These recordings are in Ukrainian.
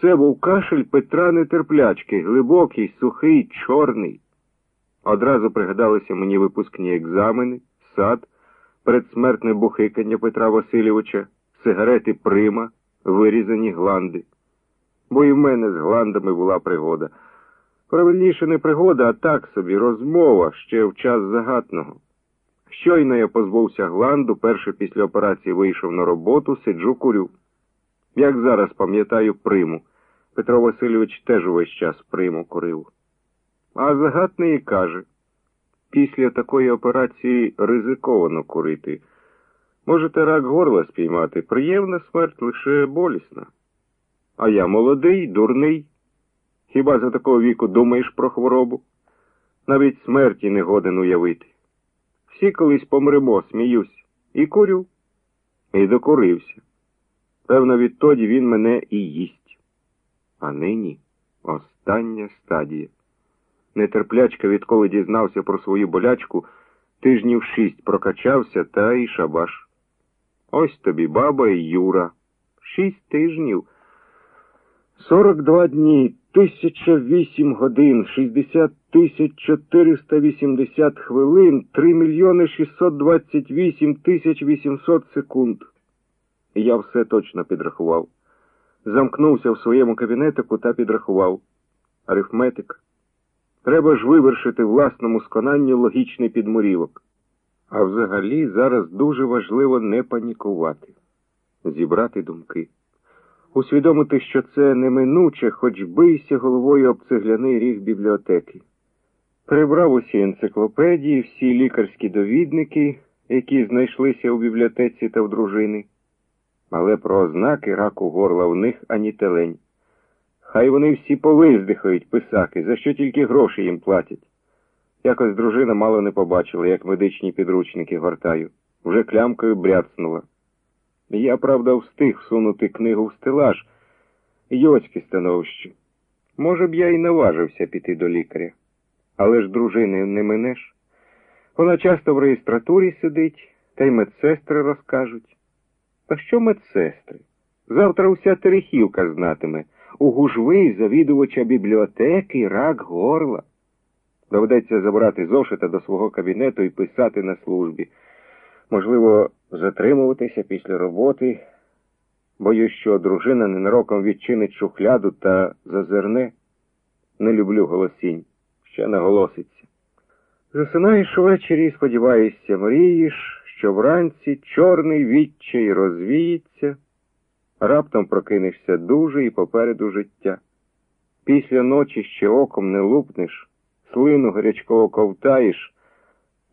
Це був кашель Петра нетерплячки, глибокий, сухий, чорний. Одразу пригадалися мені випускні екзамени, сад, передсмертне бухикання Петра Васильовича, сигарети прима, вирізані гланди. Бо і в мене з гландами була пригода. Правильніше не пригода, а так собі розмова ще в час загатного. Щойно я позбувся гланду, перше після операції вийшов на роботу, сиджу курю. Як зараз пам'ятаю приму. Петро Васильович теж увесь час приму курив. А загатний каже, після такої операції ризиковано курити. Можете рак горла спіймати, приємна смерть лише болісна. А я молодий, дурний. Хіба за такого віку думаєш про хворобу? Навіть смерті не годен уявити. Всі колись помремо, сміюсь, і курю, і докурився. Певно, відтоді він мене і їсть. А нині остання стадія. Нетерплячка, відколи дізнався про свою болячку, тижнів шість прокачався та й шабаш. Ось тобі баба і Юра. Шість тижнів. Сорок два дні, тисяча вісім годин, шістдесят тисяч чотириста вісімдесят хвилин, три мільйони шістсот двадцять вісім тисяч вісімсот секунд. Я все точно підрахував. Замкнувся в своєму кабінетику та підрахував. Арифметик. Треба ж вивершити власному сконанні логічний підмурівок. А взагалі зараз дуже важливо не панікувати, зібрати думки, усвідомити, що це неминуче, хоч бийся головою об цегляний ріг бібліотеки. Прибрав усі енциклопедії, всі лікарські довідники, які знайшлися у бібліотеці та в дружини, але про ознаки раку горла в них ані телень. Хай вони всі повиздихають, писаки, за що тільки гроші їм платять. Якось дружина мало не побачила, як медичні підручники гортаю. Вже клямкою бряцнула. Я, правда, встиг всунути книгу в стелаж. Йоцьке становище. Може б, я і наважився піти до лікаря. Але ж дружини не минеш. Вона часто в реєстратурі сидить, та й медсестри розкажуть. Та що медсестри? Завтра уся Терехівка знатиме. У гужви завідувача бібліотеки рак горла. Доведеться забрати зошита до свого кабінету і писати на службі. Можливо, затримуватися після роботи. Боюсь, що дружина ненароком відчинить шухляду та зазирне. Не люблю голосінь. Ще наголоситься. Засинаєш ввечері і сподіваєшся, мрієш, що вранці чорний відчай розвіється. Раптом прокинешся дуже і попереду життя. Після ночі ще оком не лупнеш, слину гарячково ковтаєш,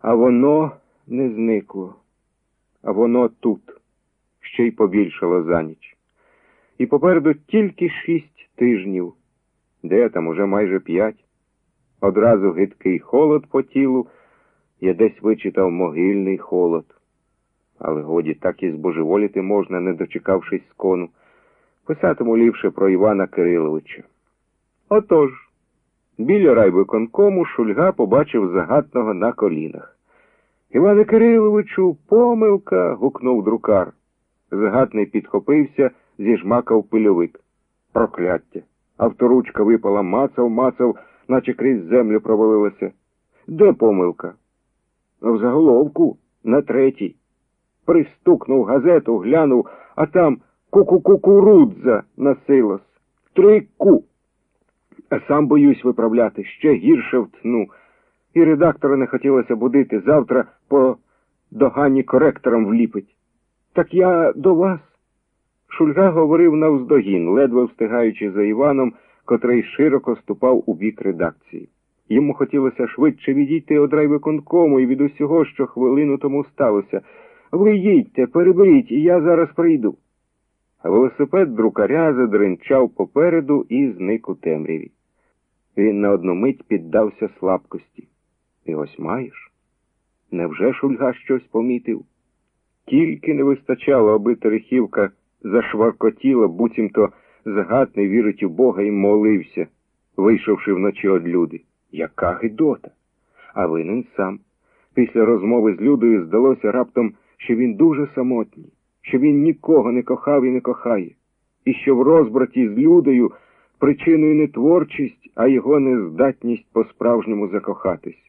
а воно не зникло, а воно тут, ще й побільшало за ніч. І попереду тільки шість тижнів, де там уже майже п'ять. Одразу гидкий холод по тілу, я десь вичитав могильний холод. Але годі так і збожеволіти можна, не дочекавшись скону. Писатиму ліпше про Івана Кириловича. Отож, біля райвиконкому Шульга побачив загатного на колінах. Іване Кириловичу, помилка. гукнув друкар. Загатний підхопився, зіжмакав пильовик. Прокляття. Авторучка випала, мацав, мацав, наче крізь землю провалилася. Де помилка? В заголовку, на третій. Пристукнув газету, глянув, а там ку-ку-кукурудза насилос. Три ку. А сам боюсь виправляти, ще гірше втну. І редактора не хотілося будити, завтра по догані коректорам вліпить. Так я до вас. Шульга говорив навздогін, ледве встигаючи за Іваном, котрий широко ступав у бік редакції. Йому хотілося швидше відійти од райвиконкому і від усього, що хвилину тому сталося. Ви їдьте, переберіть, і я зараз прийду. Велосипед друкаря задринчав попереду і зник у темряві. Він на одну мить піддався слабкості. І ось маєш? Невже Шульга щось помітив? Тільки не вистачало, аби Терехівка зашваркотіла, буцімто згадний вірить у Бога і молився, вийшовши вночі од люди. Яка гидота! А винен сам. Після розмови з Людою здалося раптом, що він дуже самотній, що він нікого не кохав і не кохає. і що в розбраті з людою причиною не творчість, а його нездатність по-справжньому закохатись.